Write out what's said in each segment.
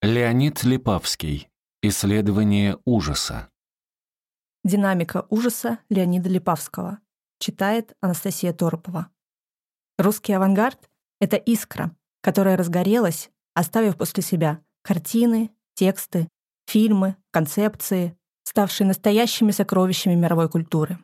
Леонид Липавский. Исследование ужаса. Динамика ужаса Леонида Липавского. Читает Анастасия Торопова. Русский авангард — это искра, которая разгорелась, оставив после себя картины, тексты, фильмы, концепции, ставшие настоящими сокровищами мировой культуры.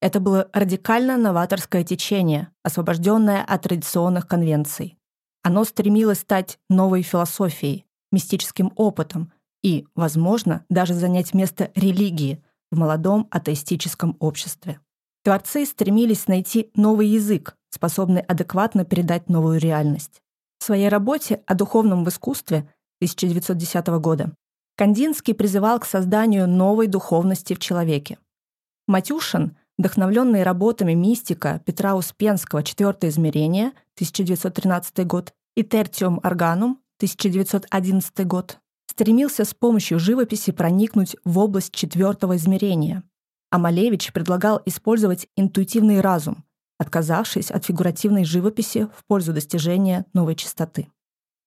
Это было радикально новаторское течение, освобожденное от традиционных конвенций. Оно стремилось стать новой философией, мистическим опытом и, возможно, даже занять место религии в молодом атеистическом обществе. Творцы стремились найти новый язык, способный адекватно передать новую реальность. В своей работе о духовном в искусстве 1910 года Кандинский призывал к созданию новой духовности в человеке. Матюшин, вдохновленный работами мистика Петра Успенского «Четвертое измерение» 1913 год и «Тертиум органум» 1911 год, стремился с помощью живописи проникнуть в область четвертого измерения, а Малевич предлагал использовать интуитивный разум, отказавшись от фигуративной живописи в пользу достижения новой чистоты.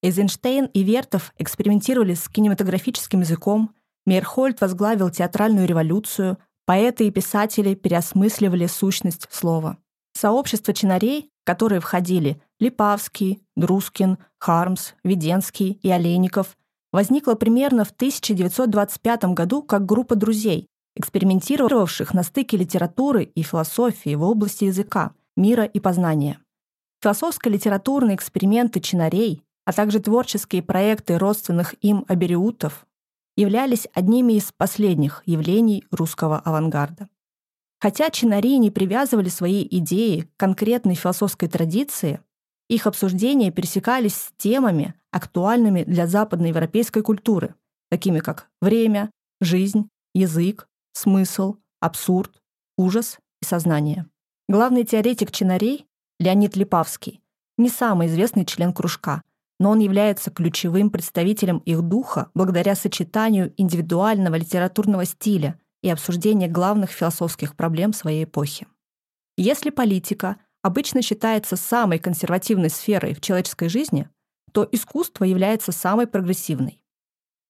Эйзенштейн и Вертов экспериментировали с кинематографическим языком, Мейерхольд возглавил театральную революцию, поэты и писатели переосмысливали сущность слова. Сообщество чинарей, которые входили Липавский, Друскин, Хармс, Веденский и Олейников, возникла примерно в 1925 году как группа друзей, экспериментировавших на стыке литературы и философии в области языка, мира и познания. Философско-литературные эксперименты чинарей, а также творческие проекты родственных им абериутов являлись одними из последних явлений русского авангарда. Хотя чинари не привязывали свои идеи к конкретной философской традиции, их обсуждения пересекались с темами, актуальными для западноевропейской культуры, такими как время, жизнь, язык, смысл, абсурд, ужас и сознание. Главный теоретик чинарей Леонид Липавский не самый известный член кружка, но он является ключевым представителем их духа благодаря сочетанию индивидуального литературного стиля и обсуждения главных философских проблем своей эпохи. Если политика — обычно считается самой консервативной сферой в человеческой жизни, то искусство является самой прогрессивной.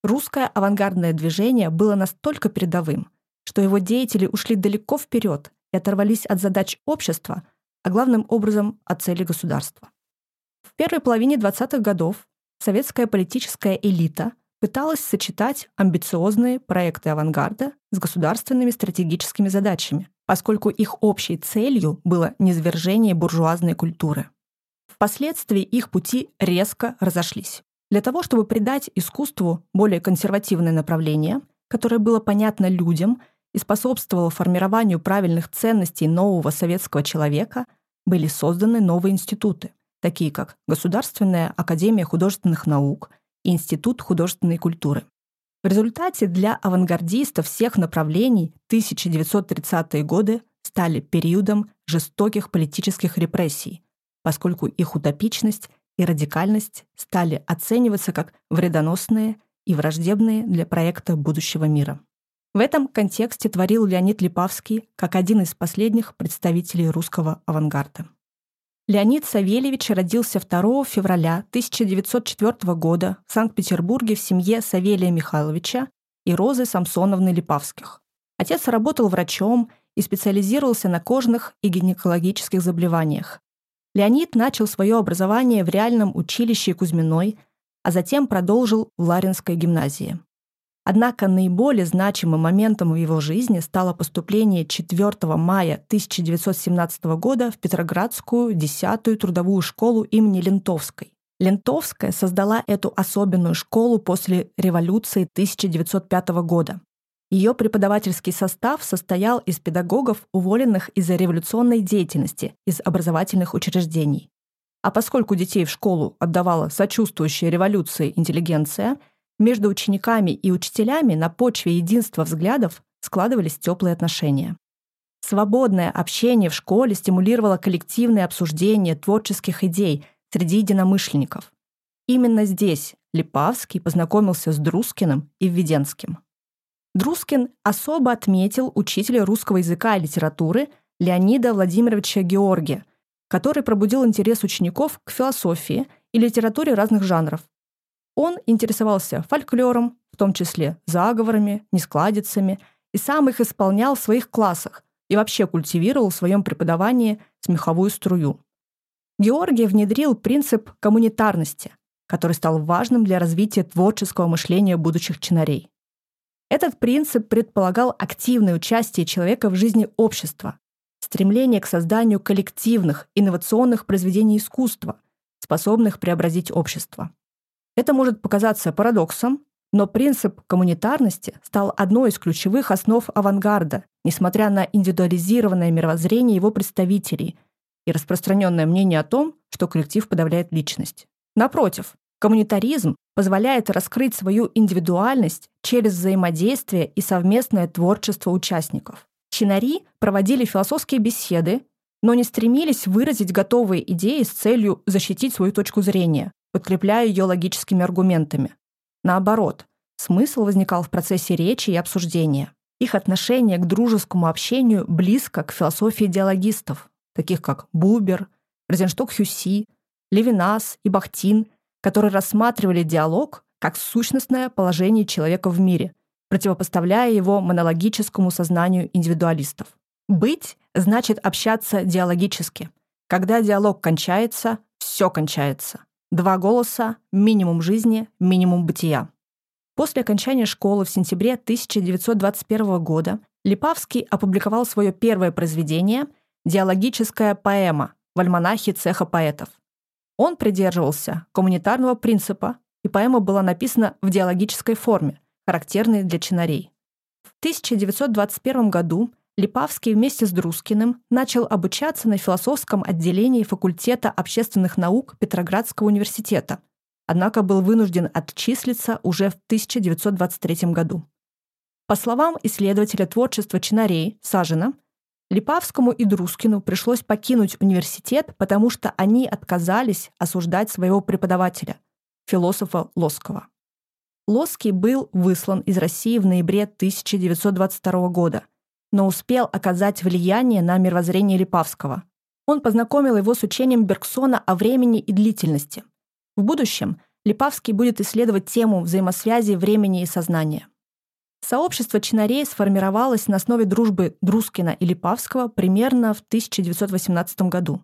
Русское авангардное движение было настолько передовым, что его деятели ушли далеко вперед и оторвались от задач общества, а главным образом от цели государства. В первой половине 20-х годов советская политическая элита пыталась сочетать амбициозные проекты авангарда с государственными стратегическими задачами, поскольку их общей целью было низвержение буржуазной культуры. Впоследствии их пути резко разошлись. Для того, чтобы придать искусству более консервативное направление, которое было понятно людям и способствовало формированию правильных ценностей нового советского человека, были созданы новые институты, такие как Государственная академия художественных наук Институт художественной культуры. В результате для авангардистов всех направлений 1930-е годы стали периодом жестоких политических репрессий, поскольку их утопичность и радикальность стали оцениваться как вредоносные и враждебные для проекта будущего мира. В этом контексте творил Леонид Липавский как один из последних представителей русского авангарда. Леонид Савельевич родился 2 февраля 1904 года в Санкт-Петербурге в семье Савелия Михайловича и Розы Самсоновны Липавских. Отец работал врачом и специализировался на кожных и гинекологических заболеваниях. Леонид начал свое образование в реальном училище Кузьминой, а затем продолжил в Ларинской гимназии. Однако наиболее значимым моментом в его жизни стало поступление 4 мая 1917 года в Петроградскую 10-ю трудовую школу имени Лентовской. Лентовская создала эту особенную школу после революции 1905 года. Ее преподавательский состав состоял из педагогов, уволенных из-за революционной деятельности из образовательных учреждений. А поскольку детей в школу отдавала сочувствующая революции интеллигенция – между учениками и учителями на почве единства взглядов складывались теплые отношения. Свободное общение в школе стимулировало коллективное обсуждение творческих идей среди единомышленников. Именно здесь Липавский познакомился с Друскиным и Введенским. Друскин особо отметил учителя русского языка и литературы Леонида Владимировича Георгия, который пробудил интерес учеников к философии и литературе разных жанров, Он интересовался фольклором, в том числе заговорами, нескладицами, и сам их исполнял в своих классах и вообще культивировал в своем преподавании смеховую струю. Георгий внедрил принцип коммунитарности, который стал важным для развития творческого мышления будущих чинарей. Этот принцип предполагал активное участие человека в жизни общества, стремление к созданию коллективных, инновационных произведений искусства, способных преобразить общество. Это может показаться парадоксом, но принцип коммунитарности стал одной из ключевых основ авангарда, несмотря на индивидуализированное мировоззрение его представителей и распространенное мнение о том, что коллектив подавляет личность. Напротив, коммунитаризм позволяет раскрыть свою индивидуальность через взаимодействие и совместное творчество участников. Чинари проводили философские беседы, но не стремились выразить готовые идеи с целью защитить свою точку зрения, подкрепляя ее логическими аргументами. Наоборот, смысл возникал в процессе речи и обсуждения. Их отношение к дружескому общению близко к философии диалогистов, таких как Бубер, Розеншток-Хюсси, Левинас и Бахтин, которые рассматривали диалог как сущностное положение человека в мире, противопоставляя его монологическому сознанию индивидуалистов. Быть значит общаться диалогически. Когда диалог кончается, все кончается. Два голоса, минимум жизни, минимум бытия. После окончания школы в сентябре 1921 года Липавский опубликовал свое первое произведение «Диалогическая поэма» в альманахе цеха поэтов. Он придерживался коммунитарного принципа, и поэма была написана в диалогической форме, характерной для чинарей. В 1921 году Липавский вместе с Друскиным начал обучаться на философском отделении факультета общественных наук Петроградского университета, однако был вынужден отчислиться уже в 1923 году. По словам исследователя творчества Чинарей Сажина, Липавскому и Друскину пришлось покинуть университет, потому что они отказались осуждать своего преподавателя, философа Лоскова. Лоский был выслан из России в ноябре 1922 года, но успел оказать влияние на мировоззрение Липавского. Он познакомил его с учением Бергсона о времени и длительности. В будущем Липавский будет исследовать тему взаимосвязи времени и сознания. Сообщество чинарей сформировалось на основе дружбы Друскина и Липавского примерно в 1918 году.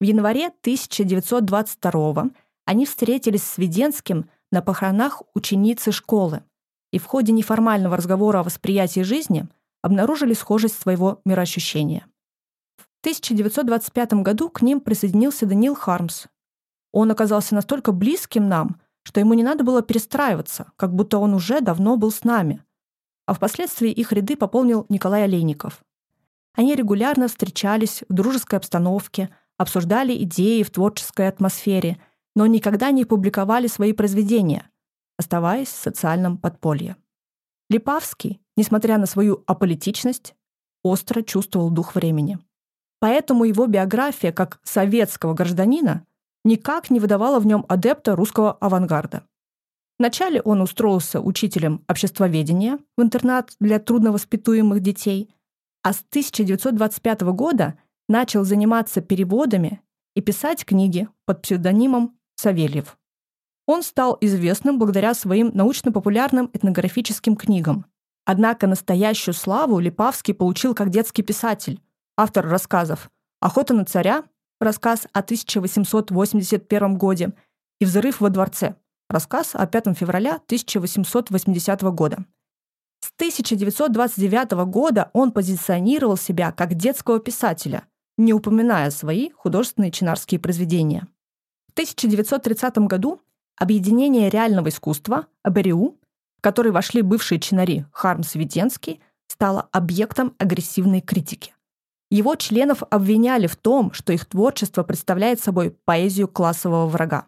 В январе 1922 они встретились с Веденским на похоронах ученицы школы, и в ходе неформального разговора о восприятии жизни обнаружили схожесть своего мироощущения. В 1925 году к ним присоединился Даниил Хармс. Он оказался настолько близким нам, что ему не надо было перестраиваться, как будто он уже давно был с нами – а впоследствии их ряды пополнил Николай Олейников. Они регулярно встречались в дружеской обстановке, обсуждали идеи в творческой атмосфере, но никогда не публиковали свои произведения, оставаясь в социальном подполье. Липавский, несмотря на свою аполитичность, остро чувствовал дух времени. Поэтому его биография как советского гражданина никак не выдавала в нем адепта русского авангарда. Вначале он устроился учителем обществоведения в интернат для трудновоспитуемых детей, а с 1925 года начал заниматься переводами и писать книги под псевдонимом Савельев. Он стал известным благодаря своим научно-популярным этнографическим книгам. Однако настоящую славу Липавский получил как детский писатель, автор рассказов «Охота на царя», рассказ о 1881 годе и «Взрыв во дворце», Рассказ о 5 февраля 1880 года. С 1929 года он позиционировал себя как детского писателя, не упоминая свои художественные чинарские произведения. В 1930 году объединение реального искусства АБРИУ, в который вошли бывшие чинари Хармс Веденский, стало объектом агрессивной критики. Его членов обвиняли в том, что их творчество представляет собой поэзию классового врага.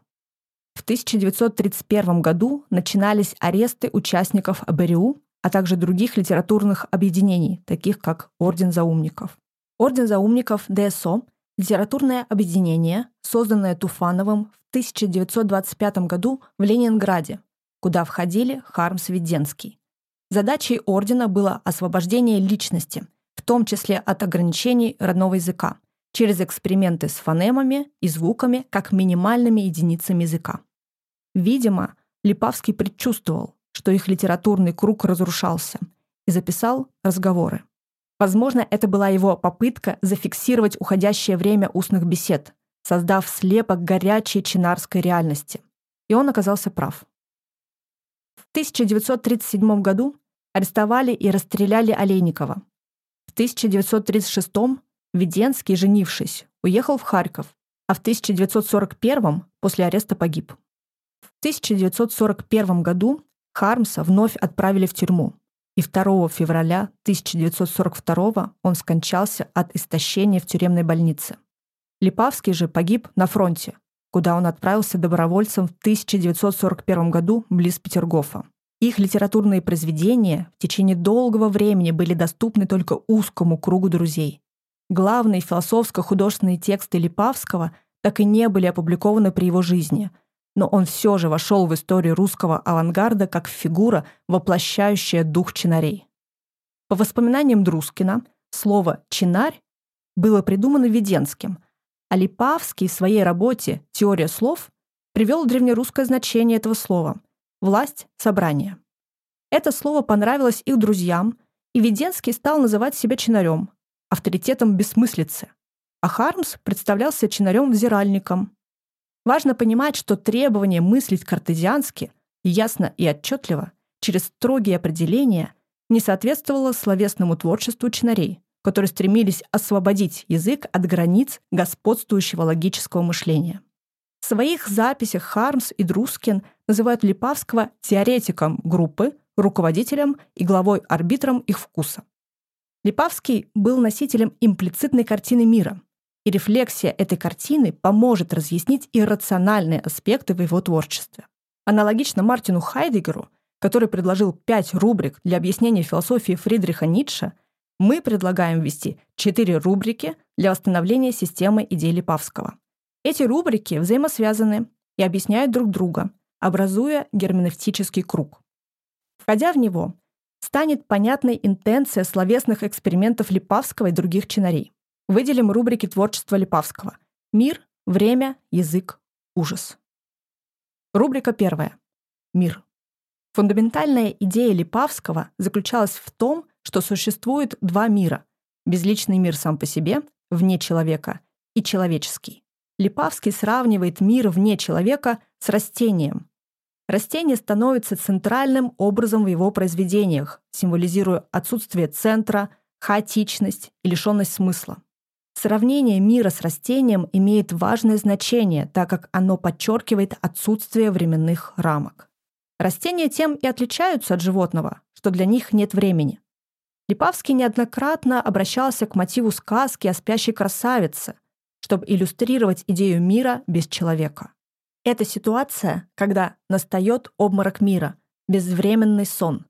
В 1931 году начинались аресты участников АБРУ, а также других литературных объединений, таких как Орден заумников. Орден заумников ДСО – литературное объединение, созданное Туфановым в 1925 году в Ленинграде, куда входили Хармс Веденский. Задачей ордена было освобождение личности, в том числе от ограничений родного языка, через эксперименты с фонемами и звуками как минимальными единицами языка. Видимо, Липавский предчувствовал, что их литературный круг разрушался, и записал разговоры. Возможно, это была его попытка зафиксировать уходящее время устных бесед, создав слепок горячей чинарской реальности. И он оказался прав. В 1937 году арестовали и расстреляли Олейникова. В 1936 Веденский, женившись, уехал в Харьков, а в 1941 после ареста погиб. В 1941 году Хармса вновь отправили в тюрьму, и 2 февраля 1942 он скончался от истощения в тюремной больнице. Липавский же погиб на фронте, куда он отправился добровольцем в 1941 году близ Петергофа. Их литературные произведения в течение долгого времени были доступны только узкому кругу друзей. Главные философско-художественные тексты Липавского так и не были опубликованы при его жизни, но он все же вошел в историю русского авангарда как фигура, воплощающая дух чинарей. По воспоминаниям Друскина, слово «чинарь» было придумано Веденским, а Липавский в своей работе «Теория слов» привел древнерусское значение этого слова – «власть собрания». Это слово понравилось их друзьям, и Веденский стал называть себя чинарем, авторитетом бессмыслицы, а Хармс представлялся чинарем-взиральником. Важно понимать, что требование мыслить картезиански, ясно и отчетливо, через строгие определения, не соответствовало словесному творчеству чинарей, которые стремились освободить язык от границ господствующего логического мышления. В своих записях Хармс и Друскин называют Липавского теоретиком группы, руководителем и главой-арбитром их вкуса. Липавский был носителем имплицитной картины мира, и рефлексия этой картины поможет разъяснить иррациональные аспекты в его творчестве. Аналогично Мартину Хайдегеру, который предложил пять рубрик для объяснения философии Фридриха Ницше, мы предлагаем ввести четыре рубрики для восстановления системы идей Липавского. Эти рубрики взаимосвязаны и объясняют друг друга, образуя герменевтический круг. Входя в него, станет понятной интенция словесных экспериментов Липавского и других чинарей. Выделим рубрики творчества Липавского. Мир, время, язык, ужас. Рубрика первая. Мир. Фундаментальная идея Липавского заключалась в том, что существует два мира. Безличный мир сам по себе, вне человека, и человеческий. Липавский сравнивает мир вне человека с растением, Растение становится центральным образом в его произведениях, символизируя отсутствие центра, хаотичность и лишенность смысла. Сравнение мира с растением имеет важное значение, так как оно подчеркивает отсутствие временных рамок. Растения тем и отличаются от животного, что для них нет времени. Липавский неоднократно обращался к мотиву сказки о спящей красавице, чтобы иллюстрировать идею мира без человека. Это ситуация, когда настает обморок мира, безвременный сон.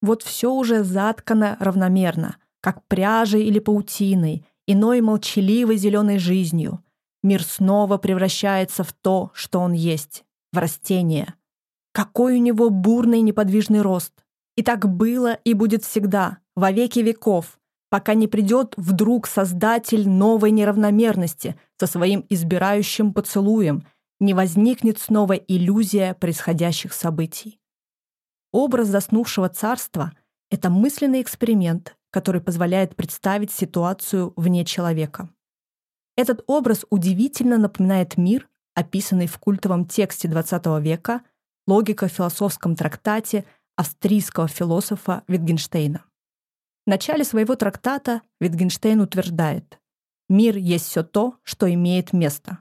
Вот все уже заткано равномерно, как пряжей или паутиной, иной молчаливой зеленой жизнью. Мир снова превращается в то, что он есть, в растение. Какой у него бурный неподвижный рост. И так было и будет всегда, во веки веков, пока не придет вдруг создатель новой неравномерности со своим избирающим поцелуем не возникнет снова иллюзия происходящих событий. Образ заснувшего царства — это мысленный эксперимент, который позволяет представить ситуацию вне человека. Этот образ удивительно напоминает мир, описанный в культовом тексте XX века «Логика в философском трактате» австрийского философа Витгенштейна. В начале своего трактата Витгенштейн утверждает «Мир есть все то, что имеет место».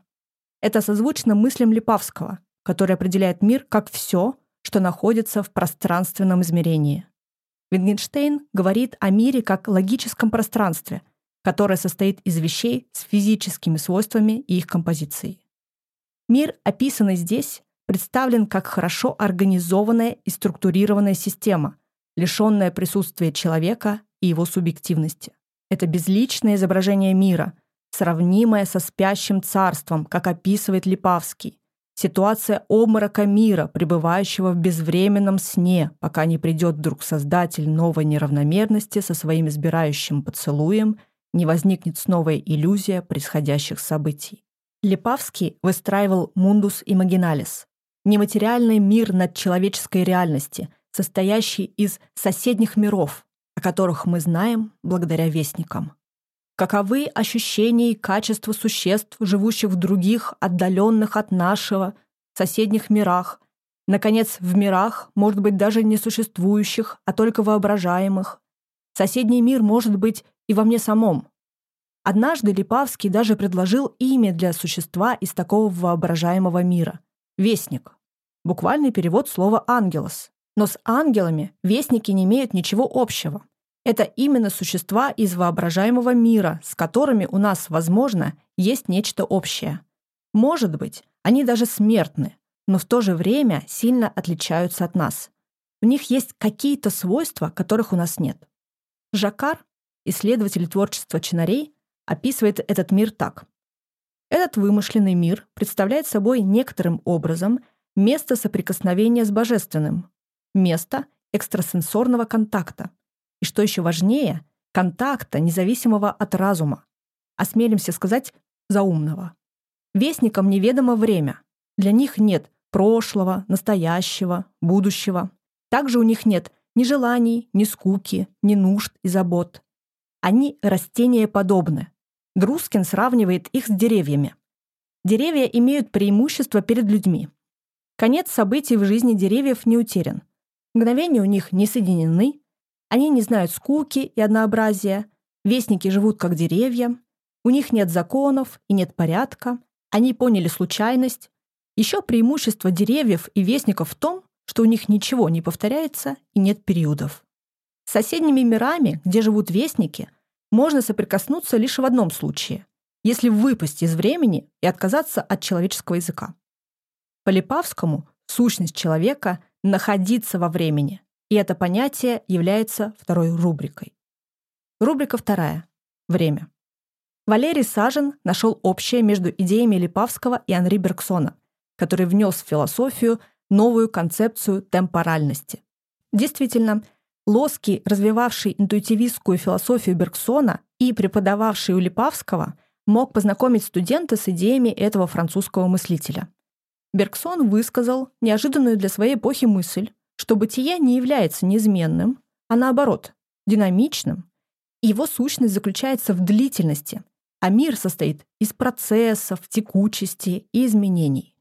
Это созвучно мыслям Липавского, который определяет мир как все, что находится в пространственном измерении. Wittgenstein говорит о мире как логическом пространстве, которое состоит из вещей с физическими свойствами и их композицией. Мир, описанный здесь, представлен как хорошо организованная и структурированная система, лишенная присутствия человека и его субъективности. Это безличное изображение мира, сравнимая со спящим царством, как описывает Липавский. Ситуация обморока мира, пребывающего в безвременном сне, пока не придет вдруг создатель новой неравномерности со своим избирающим поцелуем, не возникнет снова иллюзия происходящих событий. Липавский выстраивал мундус имагиналис, нематериальный мир над человеческой реальности, состоящий из соседних миров, о которых мы знаем благодаря вестникам. Каковы ощущения и качества существ, живущих в других, отдаленных от нашего, соседних мирах, наконец, в мирах, может быть, даже не существующих, а только воображаемых. Соседний мир может быть и во мне самом. Однажды Липавский даже предложил имя для существа из такого воображаемого мира — Вестник. Буквальный перевод слова «ангелос». Но с ангелами вестники не имеют ничего общего. Это именно существа из воображаемого мира, с которыми у нас, возможно, есть нечто общее. Может быть, они даже смертны, но в то же время сильно отличаются от нас. У них есть какие-то свойства, которых у нас нет. Жакар, исследователь творчества чинарей, описывает этот мир так. Этот вымышленный мир представляет собой некоторым образом место соприкосновения с божественным, место экстрасенсорного контакта — и, что еще важнее, контакта, независимого от разума. Осмелимся сказать, заумного. Вестникам неведомо время. Для них нет прошлого, настоящего, будущего. Также у них нет ни желаний, ни скуки, ни нужд и забот. Они растения подобны. Друскин сравнивает их с деревьями. Деревья имеют преимущество перед людьми. Конец событий в жизни деревьев не утерян. Мгновения у них не соединены, они не знают скуки и однообразия, вестники живут как деревья, у них нет законов и нет порядка, они поняли случайность. Еще преимущество деревьев и вестников в том, что у них ничего не повторяется и нет периодов. С соседними мирами, где живут вестники, можно соприкоснуться лишь в одном случае, если выпасть из времени и отказаться от человеческого языка. По Липавскому сущность человека — находиться во времени, и это понятие является второй рубрикой. Рубрика вторая. Время. Валерий Сажен нашел общее между идеями Липавского и Анри Бергсона, который внес в философию новую концепцию темпоральности. Действительно, Лоский, развивавший интуитивистскую философию Бергсона и преподававший у Липавского, мог познакомить студента с идеями этого французского мыслителя. Бергсон высказал неожиданную для своей эпохи мысль, что бытие не является неизменным, а наоборот, динамичным. Его сущность заключается в длительности, а мир состоит из процессов, текучести и изменений.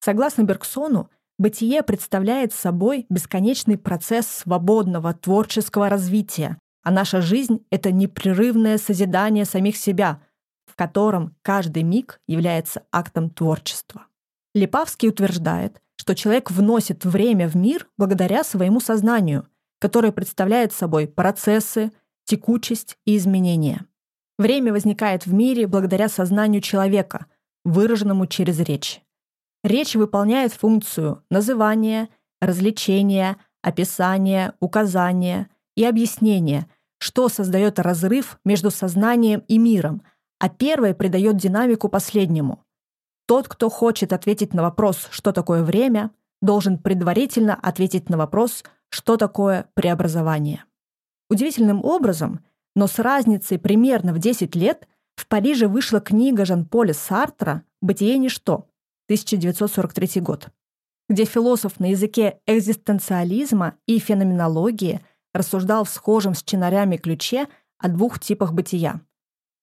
Согласно Бергсону, бытие представляет собой бесконечный процесс свободного творческого развития, а наша жизнь — это непрерывное созидание самих себя, в котором каждый миг является актом творчества. Липавский утверждает, что человек вносит время в мир благодаря своему сознанию, которое представляет собой процессы, текучесть и изменения. Время возникает в мире благодаря сознанию человека, выраженному через речь. Речь выполняет функцию называния, развлечения, описания, указания и объяснения, что создает разрыв между сознанием и миром, а первое придает динамику последнему. Тот, кто хочет ответить на вопрос, что такое время, должен предварительно ответить на вопрос, что такое преобразование. Удивительным образом, но с разницей примерно в 10 лет, в Париже вышла книга Жан-Поля Сартра «Бытие ничто» 1943 год, где философ на языке экзистенциализма и феноменологии рассуждал в схожем с чинарями ключе о двух типах бытия.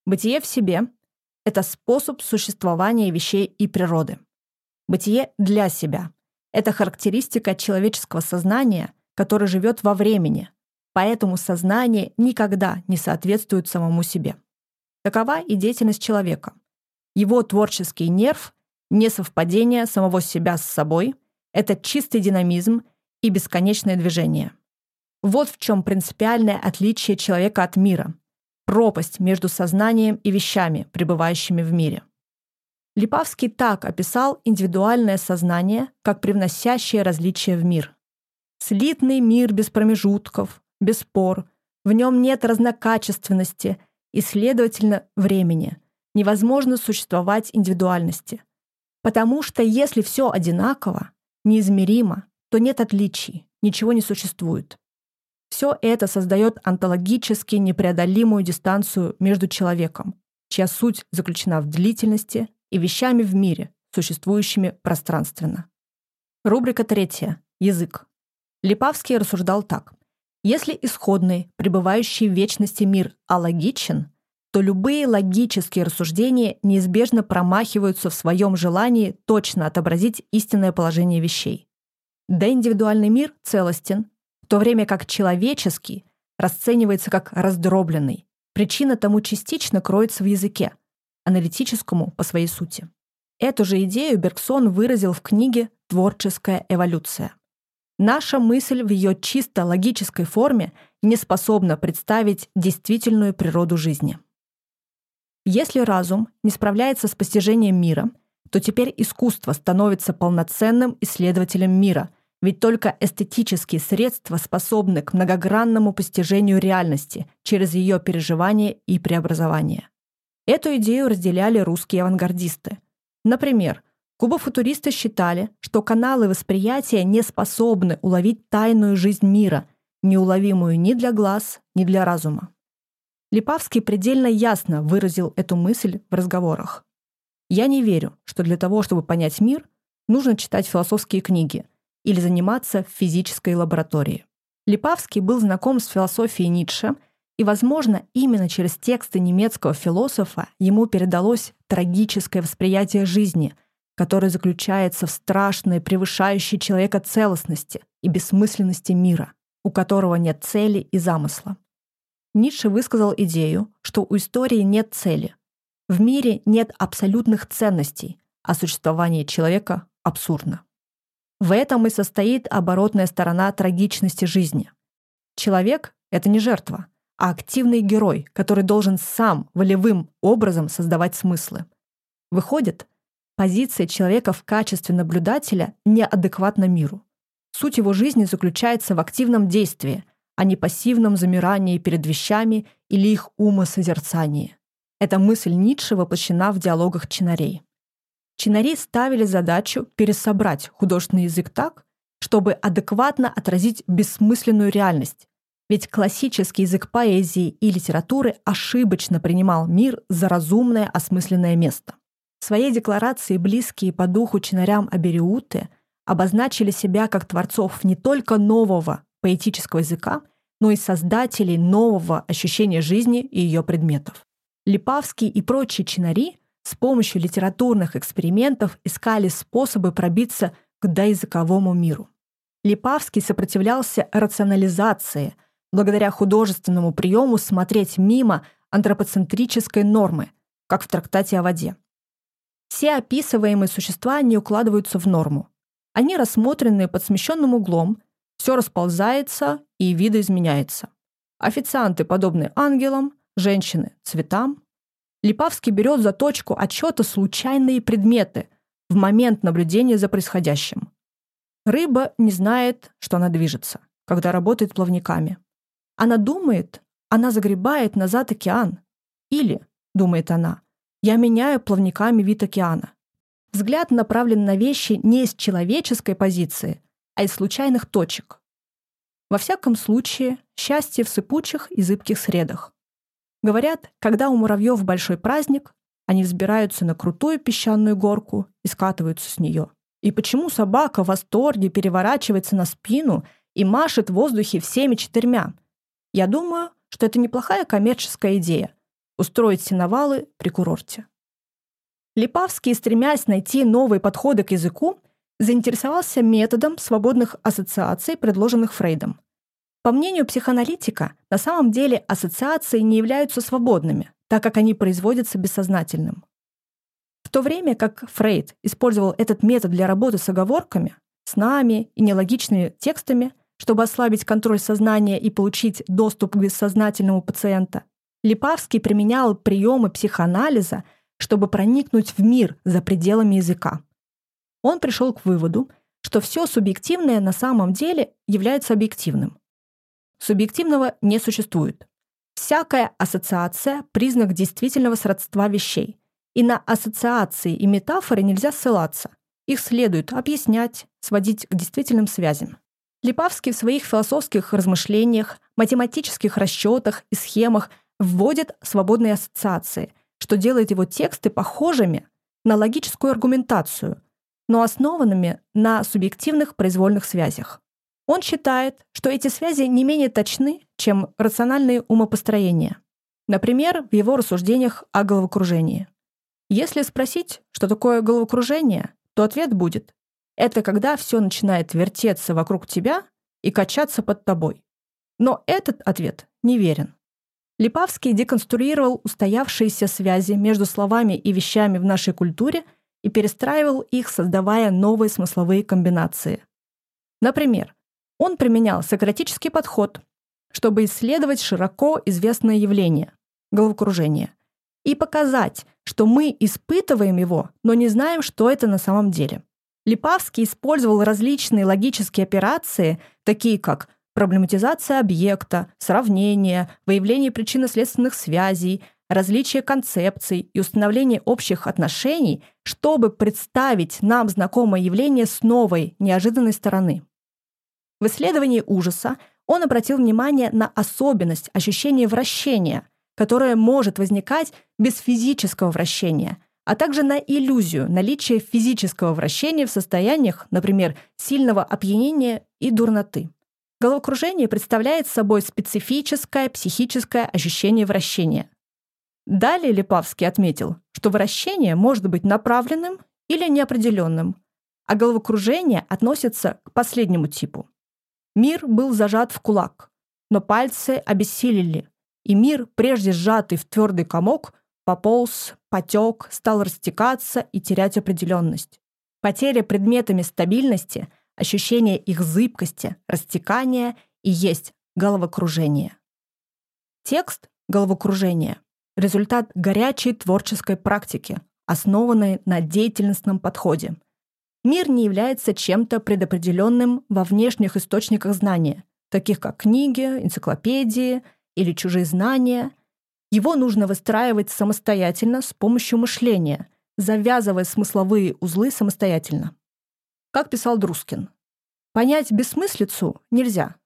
Бытие в себе — это способ существования вещей и природы. Бытие для себя — это характеристика человеческого сознания, которое живет во времени, поэтому сознание никогда не соответствует самому себе. Такова и деятельность человека. Его творческий нерв — несовпадение самого себя с собой, это чистый динамизм и бесконечное движение. Вот в чем принципиальное отличие человека от мира, пропасть между сознанием и вещами, пребывающими в мире. Липавский так описал индивидуальное сознание, как привносящее различия в мир. Слитный мир без промежутков, без спор, в нем нет разнокачественности и, следовательно, времени. Невозможно существовать индивидуальности. Потому что если все одинаково, неизмеримо, то нет отличий, ничего не существует. Все это создает онтологически непреодолимую дистанцию между человеком, чья суть заключена в длительности, и вещами в мире, существующими пространственно. Рубрика третья. Язык. Липавский рассуждал так. Если исходный, пребывающий в вечности мир алогичен, то любые логические рассуждения неизбежно промахиваются в своем желании точно отобразить истинное положение вещей. Да индивидуальный мир целостен, то время как человеческий расценивается как раздробленный. Причина тому частично кроется в языке, аналитическому по своей сути. Эту же идею Бергсон выразил в книге «Творческая эволюция». Наша мысль в ее чисто логической форме не способна представить действительную природу жизни. Если разум не справляется с постижением мира, то теперь искусство становится полноценным исследователем мира, ведь только эстетические средства способны к многогранному постижению реальности через ее переживание и преобразование. Эту идею разделяли русские авангардисты. Например, кубофутуристы считали, что каналы восприятия не способны уловить тайную жизнь мира, неуловимую ни для глаз, ни для разума. Липавский предельно ясно выразил эту мысль в разговорах. «Я не верю, что для того, чтобы понять мир, нужно читать философские книги или заниматься в физической лаборатории». Липавский был знаком с философией Ницше, и, возможно, именно через тексты немецкого философа ему передалось трагическое восприятие жизни, которое заключается в страшной, превышающей человека целостности и бессмысленности мира, у которого нет цели и замысла. Ницше высказал идею, что у истории нет цели. В мире нет абсолютных ценностей, а существование человека абсурдно. В этом и состоит оборотная сторона трагичности жизни. Человек — это не жертва, а активный герой, который должен сам волевым образом создавать смыслы. Выходит, позиция человека в качестве наблюдателя неадекватна миру. Суть его жизни заключается в активном действии, а не пассивном замирании перед вещами или их умосозерцании. Эта мысль Ницше воплощена в диалогах чинарей. Чинари ставили задачу пересобрать художественный язык так, чтобы адекватно отразить бессмысленную реальность, ведь классический язык поэзии и литературы ошибочно принимал мир за разумное осмысленное место. В своей декларации близкие по духу чинарям Абериуты обозначили себя как творцов не только нового поэтического языка, но и создателей нового ощущения жизни и ее предметов. Липавский и прочие чинари с помощью литературных экспериментов искали способы пробиться к доязыковому миру. Липавский сопротивлялся рационализации, благодаря художественному приему смотреть мимо антропоцентрической нормы, как в трактате о воде. Все описываемые существа не укладываются в норму. Они рассмотрены под смещенным углом, все расползается и видоизменяется. Официанты подобны ангелам, женщины – цветам. Липавский берет за точку отчета случайные предметы в момент наблюдения за происходящим. Рыба не знает, что она движется, когда работает плавниками. Она думает, она загребает назад океан. Или, думает она, я меняю плавниками вид океана. Взгляд направлен на вещи не из человеческой позиции, а из случайных точек. Во всяком случае, счастье в сыпучих и зыбких средах. Говорят, когда у муравьев большой праздник, они взбираются на крутую песчаную горку и скатываются с нее. И почему собака в восторге переворачивается на спину и машет в воздухе всеми четырьмя? Я думаю, что это неплохая коммерческая идея – устроить сеновалы при курорте. Липавский, стремясь найти новые подходы к языку, заинтересовался методом свободных ассоциаций, предложенных Фрейдом. По мнению психоаналитика, на самом деле ассоциации не являются свободными, так как они производятся бессознательным. В то время как Фрейд использовал этот метод для работы с оговорками, снами и нелогичными текстами, чтобы ослабить контроль сознания и получить доступ к бессознательному пациента, Липавский применял приемы психоанализа, чтобы проникнуть в мир за пределами языка он пришел к выводу, что все субъективное на самом деле является объективным. Субъективного не существует. Всякая ассоциация – признак действительного сродства вещей. И на ассоциации и метафоры нельзя ссылаться. Их следует объяснять, сводить к действительным связям. Липавский в своих философских размышлениях, математических расчетах и схемах вводит свободные ассоциации, что делает его тексты похожими на логическую аргументацию – но основанными на субъективных произвольных связях. Он считает, что эти связи не менее точны, чем рациональные умопостроения. Например, в его рассуждениях о головокружении. Если спросить, что такое головокружение, то ответ будет «это когда все начинает вертеться вокруг тебя и качаться под тобой». Но этот ответ неверен. Липавский деконструировал устоявшиеся связи между словами и вещами в нашей культуре и перестраивал их, создавая новые смысловые комбинации. Например, он применял сократический подход, чтобы исследовать широко известное явление – головокружение, и показать, что мы испытываем его, но не знаем, что это на самом деле. Липавский использовал различные логические операции, такие как проблематизация объекта, сравнение, выявление причинно-следственных связей, различие концепций и установление общих отношений, чтобы представить нам знакомое явление с новой, неожиданной стороны. В исследовании ужаса он обратил внимание на особенность ощущения вращения, которое может возникать без физического вращения, а также на иллюзию наличия физического вращения в состояниях, например, сильного опьянения и дурноты. Головокружение представляет собой специфическое психическое ощущение вращения. Далее Липавский отметил, что вращение может быть направленным или неопределенным, а головокружение относится к последнему типу. Мир был зажат в кулак, но пальцы обессилели, и мир, прежде сжатый в твердый комок, пополз, потек, стал растекаться и терять определенность. Потеря предметами стабильности, ощущение их зыбкости, растекания и есть головокружение. Текст головокружения – результат горячей творческой практики, основанной на деятельностном подходе – Мир не является чем-то предопределенным во внешних источниках знания, таких как книги, энциклопедии или чужие знания. Его нужно выстраивать самостоятельно с помощью мышления, завязывая смысловые узлы самостоятельно. Как писал Друскин, понять бессмыслицу нельзя.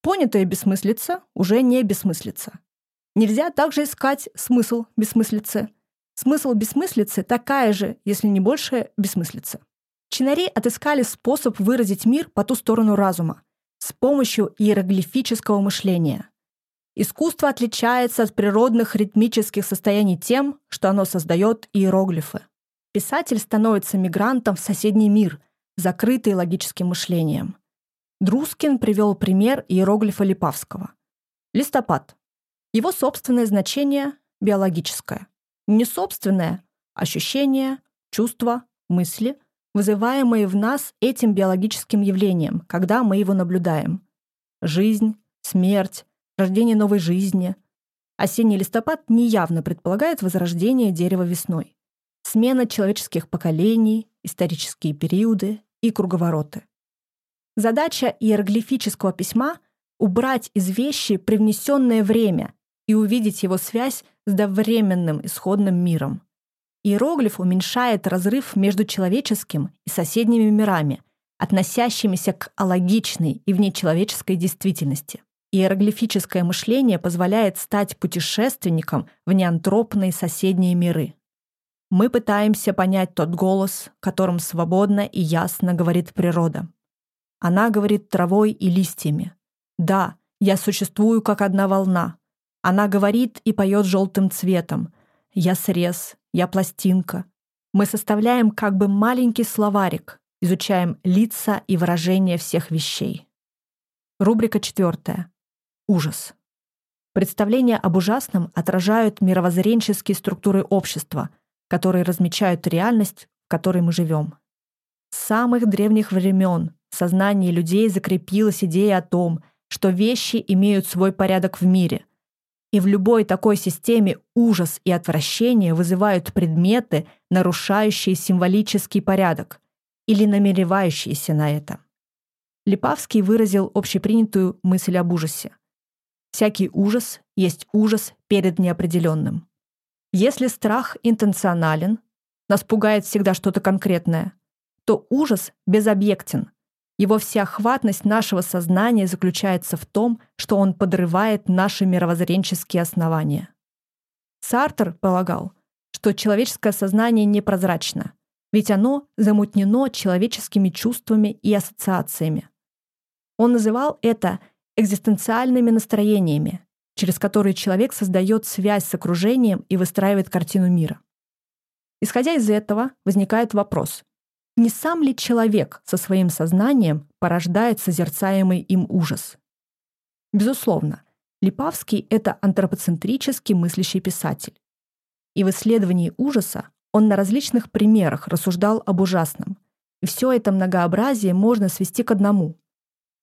Понятая бессмыслица уже не бессмыслица. Нельзя также искать смысл бессмыслицы. Смысл бессмыслицы такая же, если не большая, бессмыслица. Чинари отыскали способ выразить мир по ту сторону разума с помощью иероглифического мышления. Искусство отличается от природных ритмических состояний тем, что оно создает иероглифы. Писатель становится мигрантом в соседний мир, закрытый логическим мышлением. Друскин привел пример иероглифа Липавского. Листопад. Его собственное значение – биологическое. Не собственное – ощущение, чувства, мысли – вызываемые в нас этим биологическим явлением, когда мы его наблюдаем. Жизнь, смерть, рождение новой жизни. Осенний листопад неявно предполагает возрождение дерева весной. Смена человеческих поколений, исторические периоды и круговороты. Задача иероглифического письма — убрать из вещи привнесенное время и увидеть его связь с довременным исходным миром. Иероглиф уменьшает разрыв между человеческим и соседними мирами, относящимися к алогичной и внечеловеческой действительности. Иероглифическое мышление позволяет стать путешественником в неантропные соседние миры. Мы пытаемся понять тот голос, которым свободно и ясно говорит природа. Она говорит травой и листьями. Да, я существую как одна волна. Она говорит и поет желтым цветом. Я срез, я пластинка. Мы составляем как бы маленький словарик, изучаем лица и выражения всех вещей. Рубрика четвертая. Ужас. Представления об ужасном отражают мировоззренческие структуры общества, которые размечают реальность, в которой мы живем. С самых древних времен в сознании людей закрепилась идея о том, что вещи имеют свой порядок в мире – и в любой такой системе ужас и отвращение вызывают предметы, нарушающие символический порядок или намеревающиеся на это. Липавский выразил общепринятую мысль об ужасе. Всякий ужас есть ужас перед неопределенным. Если страх интенционален, нас пугает всегда что-то конкретное, то ужас безобъектен, его всеохватность нашего сознания заключается в том, что он подрывает наши мировоззренческие основания. Сартер полагал, что человеческое сознание непрозрачно. ведь оно замутнено человеческими чувствами и ассоциациями. Он называл это экзистенциальными настроениями, через которые человек создает связь с окружением и выстраивает картину мира. Исходя из этого, возникает вопрос, не сам ли человек со своим сознанием порождает созерцаемый им ужас? Безусловно, Липавский — это антропоцентрически мыслящий писатель. И в исследовании ужаса он на различных примерах рассуждал об ужасном. И все это многообразие можно свести к одному.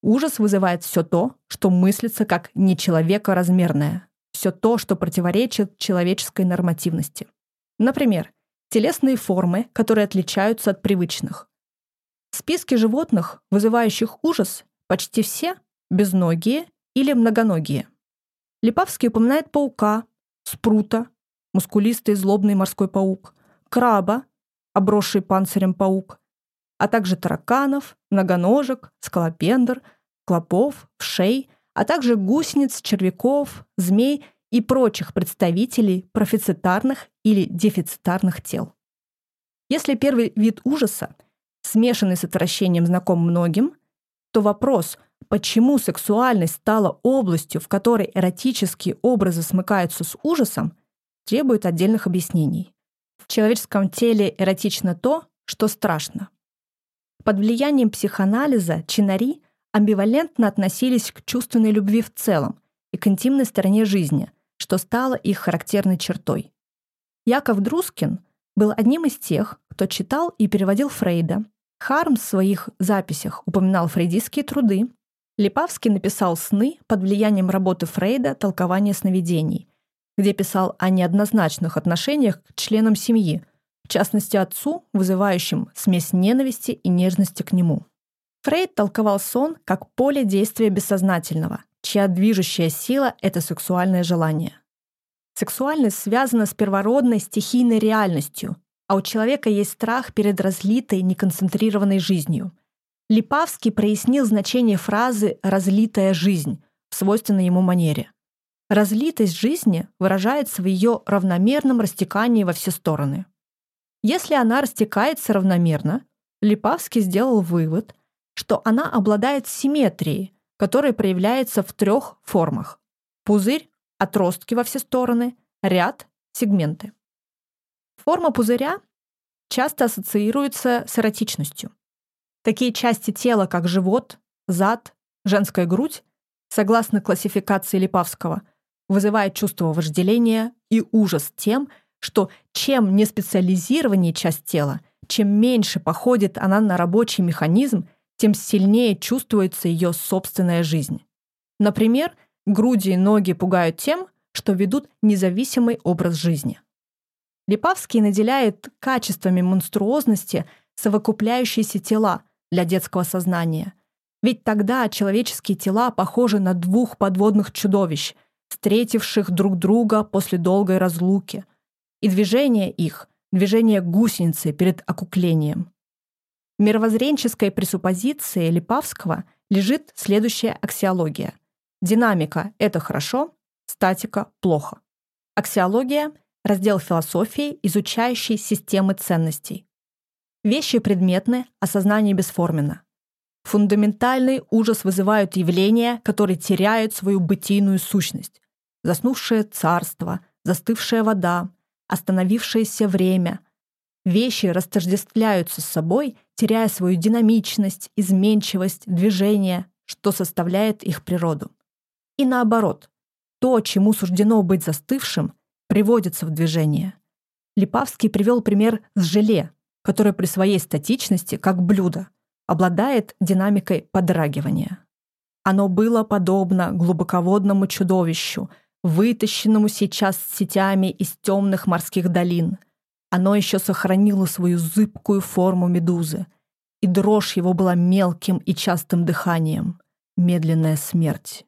Ужас вызывает все то, что мыслится как нечеловекоразмерное, все то, что противоречит человеческой нормативности. Например, телесные формы, которые отличаются от привычных. В списке животных, вызывающих ужас, почти все безногие или многоногие. Липавский упоминает паука, спрута, мускулистый злобный морской паук, краба, обросший панцирем паук, а также тараканов, многоножек, скалопендр, клопов, вшей, а также гусениц, червяков, змей и прочих представителей профицитарных или дефицитарных тел. Если первый вид ужаса, смешанный с отвращением, знаком многим, то вопрос, почему сексуальность стала областью, в которой эротические образы смыкаются с ужасом, требует отдельных объяснений. В человеческом теле эротично то, что страшно. Под влиянием психоанализа чинари амбивалентно относились к чувственной любви в целом и к интимной стороне жизни, что стало их характерной чертой. Яков Друскин был одним из тех, кто читал и переводил Фрейда. Харм в своих записях упоминал фрейдистские труды. Липавский написал «Сны» под влиянием работы Фрейда «Толкование сновидений», где писал о неоднозначных отношениях к членам семьи, в частности отцу, вызывающим смесь ненависти и нежности к нему. Фрейд толковал сон как поле действия бессознательного, чья движущая сила — это сексуальное желание. Сексуальность связана с первородной стихийной реальностью, а у человека есть страх перед разлитой, неконцентрированной жизнью. Липавский прояснил значение фразы «разлитая жизнь» в свойственной ему манере. Разлитость жизни выражается в ее равномерном растекании во все стороны. Если она растекается равномерно, Липавский сделал вывод, что она обладает симметрией, которая проявляется в трех формах. Пузырь, отростки во все стороны, ряд, сегменты. Форма пузыря часто ассоциируется с эротичностью. Такие части тела, как живот, зад, женская грудь, согласно классификации Липавского, вызывают чувство вожделения и ужас тем, что чем не специализированнее часть тела, чем меньше походит она на рабочий механизм, тем сильнее чувствуется ее собственная жизнь. Например, груди и ноги пугают тем, что ведут независимый образ жизни. Липавский наделяет качествами монструозности совокупляющиеся тела для детского сознания. Ведь тогда человеческие тела похожи на двух подводных чудовищ, встретивших друг друга после долгой разлуки. И движение их — движение гусеницы перед окуклением. Мировоззренческой пресуппозиции Липавского лежит следующая аксиология. Динамика — это хорошо, статика — плохо. Аксиология — раздел философии, изучающий системы ценностей. Вещи предметны, а сознание бесформенно. Фундаментальный ужас вызывают явления, которые теряют свою бытийную сущность. Заснувшее царство, застывшая вода, остановившееся время. Вещи растождествляются с собой теряя свою динамичность, изменчивость, движение, что составляет их природу. И наоборот, то, чему суждено быть застывшим, приводится в движение. Липавский привел пример с желе, которое при своей статичности, как блюдо, обладает динамикой подрагивания. Оно было подобно глубоководному чудовищу, вытащенному сейчас сетями из темных морских долин – оно еще сохранило свою зыбкую форму медузы, и дрожь его была мелким и частым дыханием. Медленная смерть.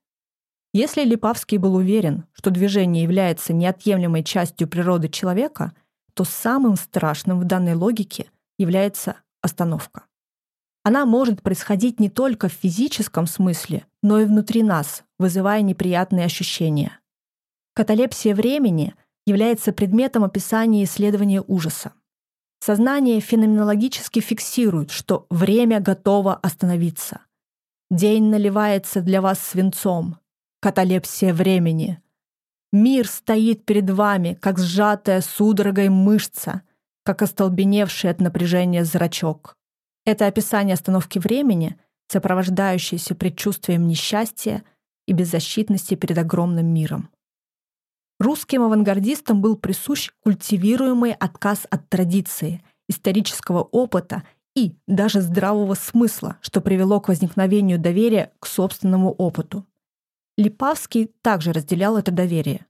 Если Липавский был уверен, что движение является неотъемлемой частью природы человека, то самым страшным в данной логике является остановка. Она может происходить не только в физическом смысле, но и внутри нас, вызывая неприятные ощущения. Каталепсия времени является предметом описания исследования ужаса. Сознание феноменологически фиксирует, что время готово остановиться. День наливается для вас свинцом. Каталепсия времени. Мир стоит перед вами, как сжатая судорогой мышца, как остолбеневший от напряжения зрачок. Это описание остановки времени, сопровождающееся предчувствием несчастья и беззащитности перед огромным миром. Русским авангардистам был присущ культивируемый отказ от традиции, исторического опыта и даже здравого смысла, что привело к возникновению доверия к собственному опыту. Липавский также разделял это доверие.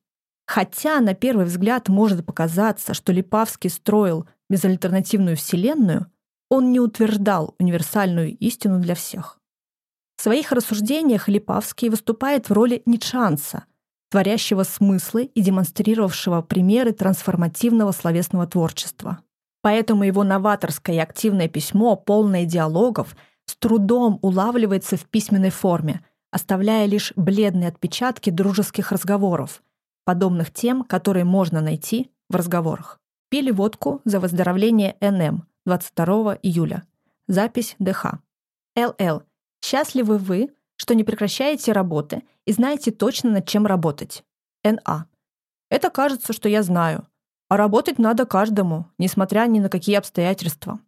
Хотя на первый взгляд может показаться, что Липавский строил безальтернативную вселенную, он не утверждал универсальную истину для всех. В своих рассуждениях Липавский выступает в роли нечанца, творящего смыслы и демонстрировавшего примеры трансформативного словесного творчества. Поэтому его новаторское и активное письмо, полное диалогов, с трудом улавливается в письменной форме, оставляя лишь бледные отпечатки дружеских разговоров, подобных тем, которые можно найти в разговорах. Пили водку за выздоровление НМ 22 июля. Запись ДХ. ЛЛ. Счастливы вы, что не прекращаете работы и знаете точно, над чем работать. НА. Это кажется, что я знаю. А работать надо каждому, несмотря ни на какие обстоятельства.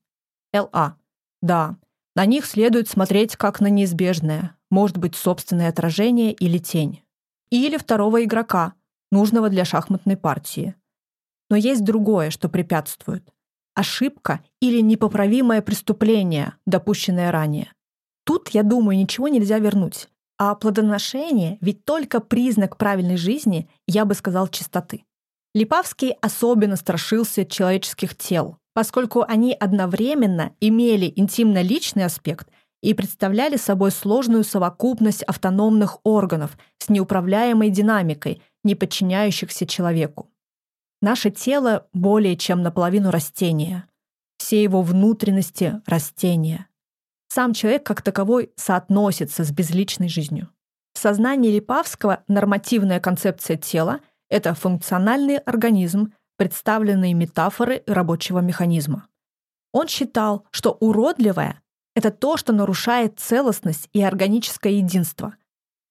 ЛА. Да, на них следует смотреть как на неизбежное, может быть, собственное отражение или тень. Или второго игрока, нужного для шахматной партии. Но есть другое, что препятствует. Ошибка или непоправимое преступление, допущенное ранее. Тут, я думаю, ничего нельзя вернуть. А плодоношение ведь только признак правильной жизни, я бы сказал, чистоты. Липавский особенно страшился человеческих тел, поскольку они одновременно имели интимно-личный аспект и представляли собой сложную совокупность автономных органов с неуправляемой динамикой, не подчиняющихся человеку. Наше тело более чем наполовину растения. Все его внутренности – растения. Сам человек как таковой соотносится с безличной жизнью. В сознании Липавского нормативная концепция тела – это функциональный организм, представленный метафоры рабочего механизма. Он считал, что уродливое – это то, что нарушает целостность и органическое единство.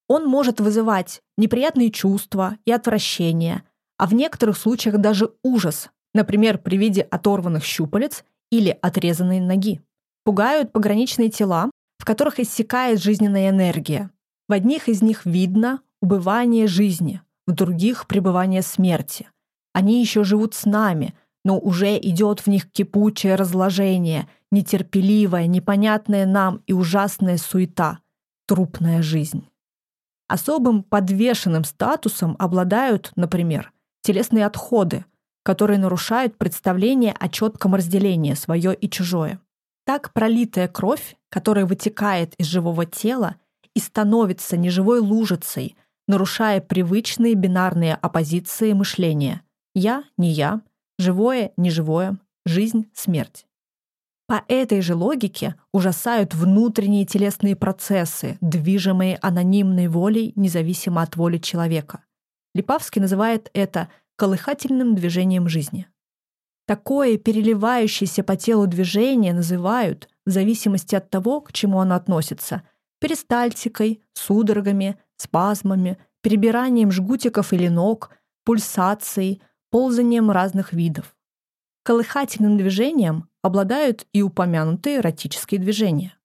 Он может вызывать неприятные чувства и отвращение, а в некоторых случаях даже ужас, например, при виде оторванных щупалец или отрезанной ноги. Пугают пограничные тела, в которых иссякает жизненная энергия. В одних из них видно убывание жизни, в других – пребывание смерти. Они еще живут с нами, но уже идет в них кипучее разложение, нетерпеливая, непонятная нам и ужасная суета, трупная жизнь. Особым подвешенным статусом обладают, например, телесные отходы, которые нарушают представление о четком разделении свое и чужое. Так пролитая кровь, которая вытекает из живого тела и становится неживой лужицей, нарушая привычные бинарные оппозиции мышления «я», «не я», «живое», «неживое», «жизнь», «смерть». По этой же логике ужасают внутренние телесные процессы, движимые анонимной волей, независимо от воли человека. Липавский называет это колыхательным движением жизни. Такое переливающееся по телу движение называют, в зависимости от того, к чему оно относится, перистальтикой, судорогами, спазмами, перебиранием жгутиков или ног, пульсацией, ползанием разных видов. Колыхательным движением обладают и упомянутые эротические движения.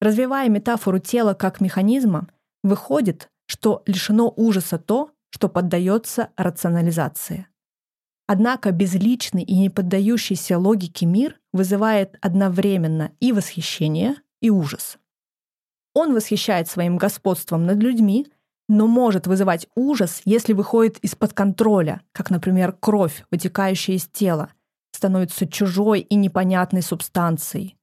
Развивая метафору тела как механизма, выходит, что лишено ужаса то, что поддается рационализации. Однако безличный и не поддающийся логике мир вызывает одновременно и восхищение, и ужас. Он восхищает своим господством над людьми, но может вызывать ужас, если выходит из-под контроля, как, например, кровь, вытекающая из тела, становится чужой и непонятной субстанцией.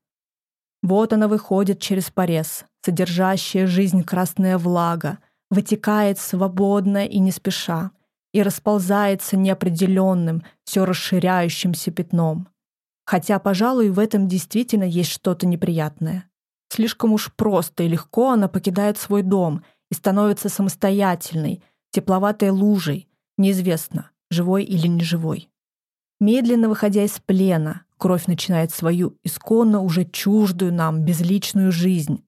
Вот она выходит через порез, содержащая жизнь красная влага, вытекает свободно и не спеша, и расползается неопределенным, все расширяющимся пятном. Хотя, пожалуй, в этом действительно есть что-то неприятное. Слишком уж просто и легко она покидает свой дом и становится самостоятельной, тепловатой лужей, неизвестно, живой или неживой. медленно выходя из плена, кровь начинает свою исконно уже чуждую нам безличную жизнь,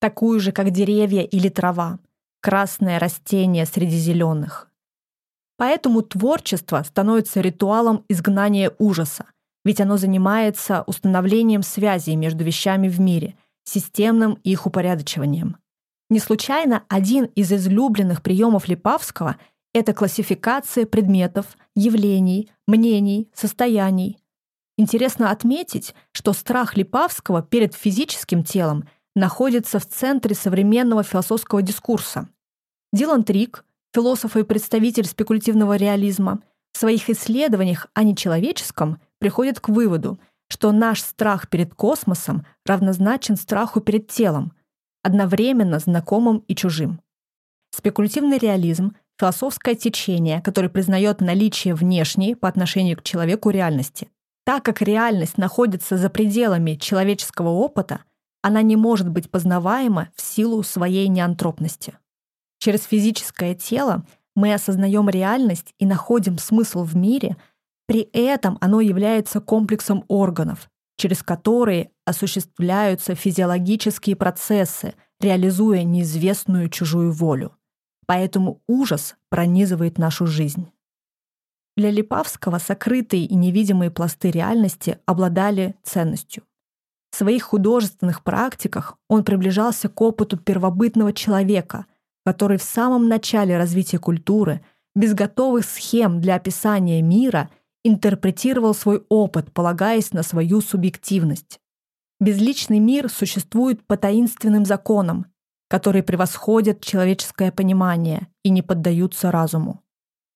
такую же, как деревья или трава, красное растение среди зеленых. Поэтому творчество становится ритуалом изгнания ужаса, ведь оно занимается установлением связей между вещами в мире, системным их упорядочиванием. Не случайно один из излюбленных приемов Липавского — это классификация предметов, явлений, мнений, состояний. Интересно отметить, что страх Липавского перед физическим телом находится в центре современного философского дискурса. Дилан Трик, философ и представитель спекулятивного реализма, в своих исследованиях о нечеловеческом приходит к выводу, что наш страх перед космосом равнозначен страху перед телом, одновременно знакомым и чужим. Спекулятивный реализм — философское течение, которое признает наличие внешней по отношению к человеку реальности. Так как реальность находится за пределами человеческого опыта, она не может быть познаваема в силу своей неантропности. Через физическое тело мы осознаем реальность и находим смысл в мире, при этом оно является комплексом органов, через которые осуществляются физиологические процессы, реализуя неизвестную чужую волю. Поэтому ужас пронизывает нашу жизнь. Для Липавского сокрытые и невидимые пласты реальности обладали ценностью. В своих художественных практиках он приближался к опыту первобытного человека, который в самом начале развития культуры, без готовых схем для описания мира, интерпретировал свой опыт, полагаясь на свою субъективность. Безличный мир существует по таинственным законам, которые превосходят человеческое понимание и не поддаются разуму.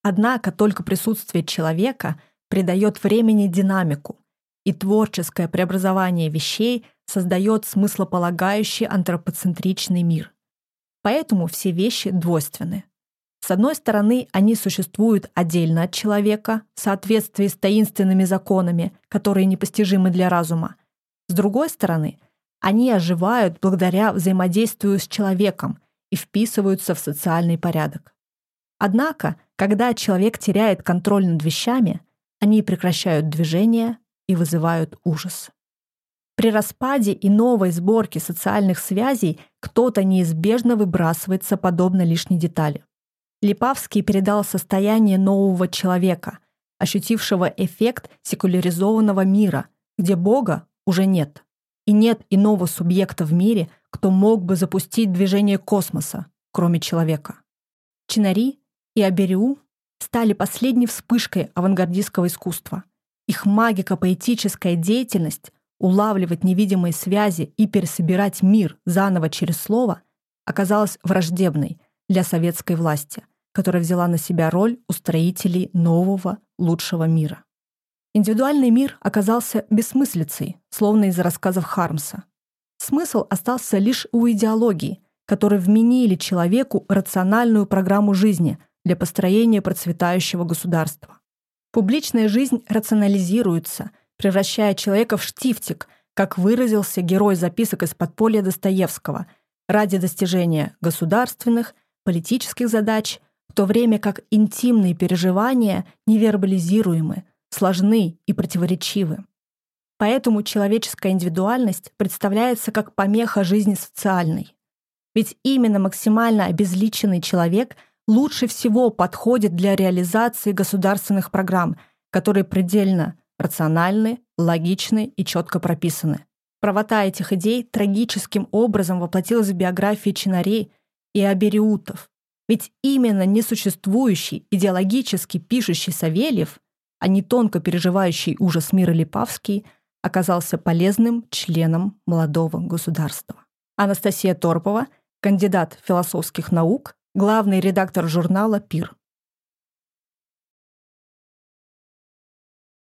Однако только присутствие человека придает времени динамику, и творческое преобразование вещей создает смыслополагающий антропоцентричный мир. Поэтому все вещи двойственны. С одной стороны, они существуют отдельно от человека, в соответствии с таинственными законами, которые непостижимы для разума. С другой стороны, они оживают благодаря взаимодействию с человеком и вписываются в социальный порядок. Однако, когда человек теряет контроль над вещами, они прекращают движение и вызывают ужас. При распаде и новой сборке социальных связей кто-то неизбежно выбрасывается подобно лишней детали. Липавский передал состояние нового человека, ощутившего эффект секуляризованного мира, где Бога уже нет. И нет иного субъекта в мире, кто мог бы запустить движение космоса, кроме человека. Чинари и Абериу стали последней вспышкой авангардистского искусства. Их магико-поэтическая деятельность улавливать невидимые связи и пересобирать мир заново через слово оказалась враждебной для советской власти, которая взяла на себя роль устроителей нового, лучшего мира. Индивидуальный мир оказался бессмыслицей, словно из рассказов Хармса. Смысл остался лишь у идеологии, которые вменили человеку рациональную программу жизни для построения процветающего государства. Публичная жизнь рационализируется – превращая человека в штифтик, как выразился герой записок из подполья Достоевского, ради достижения государственных, политических задач, в то время как интимные переживания невербализируемы, сложны и противоречивы. Поэтому человеческая индивидуальность представляется как помеха жизни социальной. Ведь именно максимально обезличенный человек лучше всего подходит для реализации государственных программ, которые предельно рациональны, логичны и четко прописаны. Правота этих идей трагическим образом воплотилась в биографии чинарей и абериутов. Ведь именно несуществующий, идеологически пишущий Савельев, а не тонко переживающий ужас мира Липавский, оказался полезным членом молодого государства. Анастасия Торпова, кандидат философских наук, главный редактор журнала «Пир».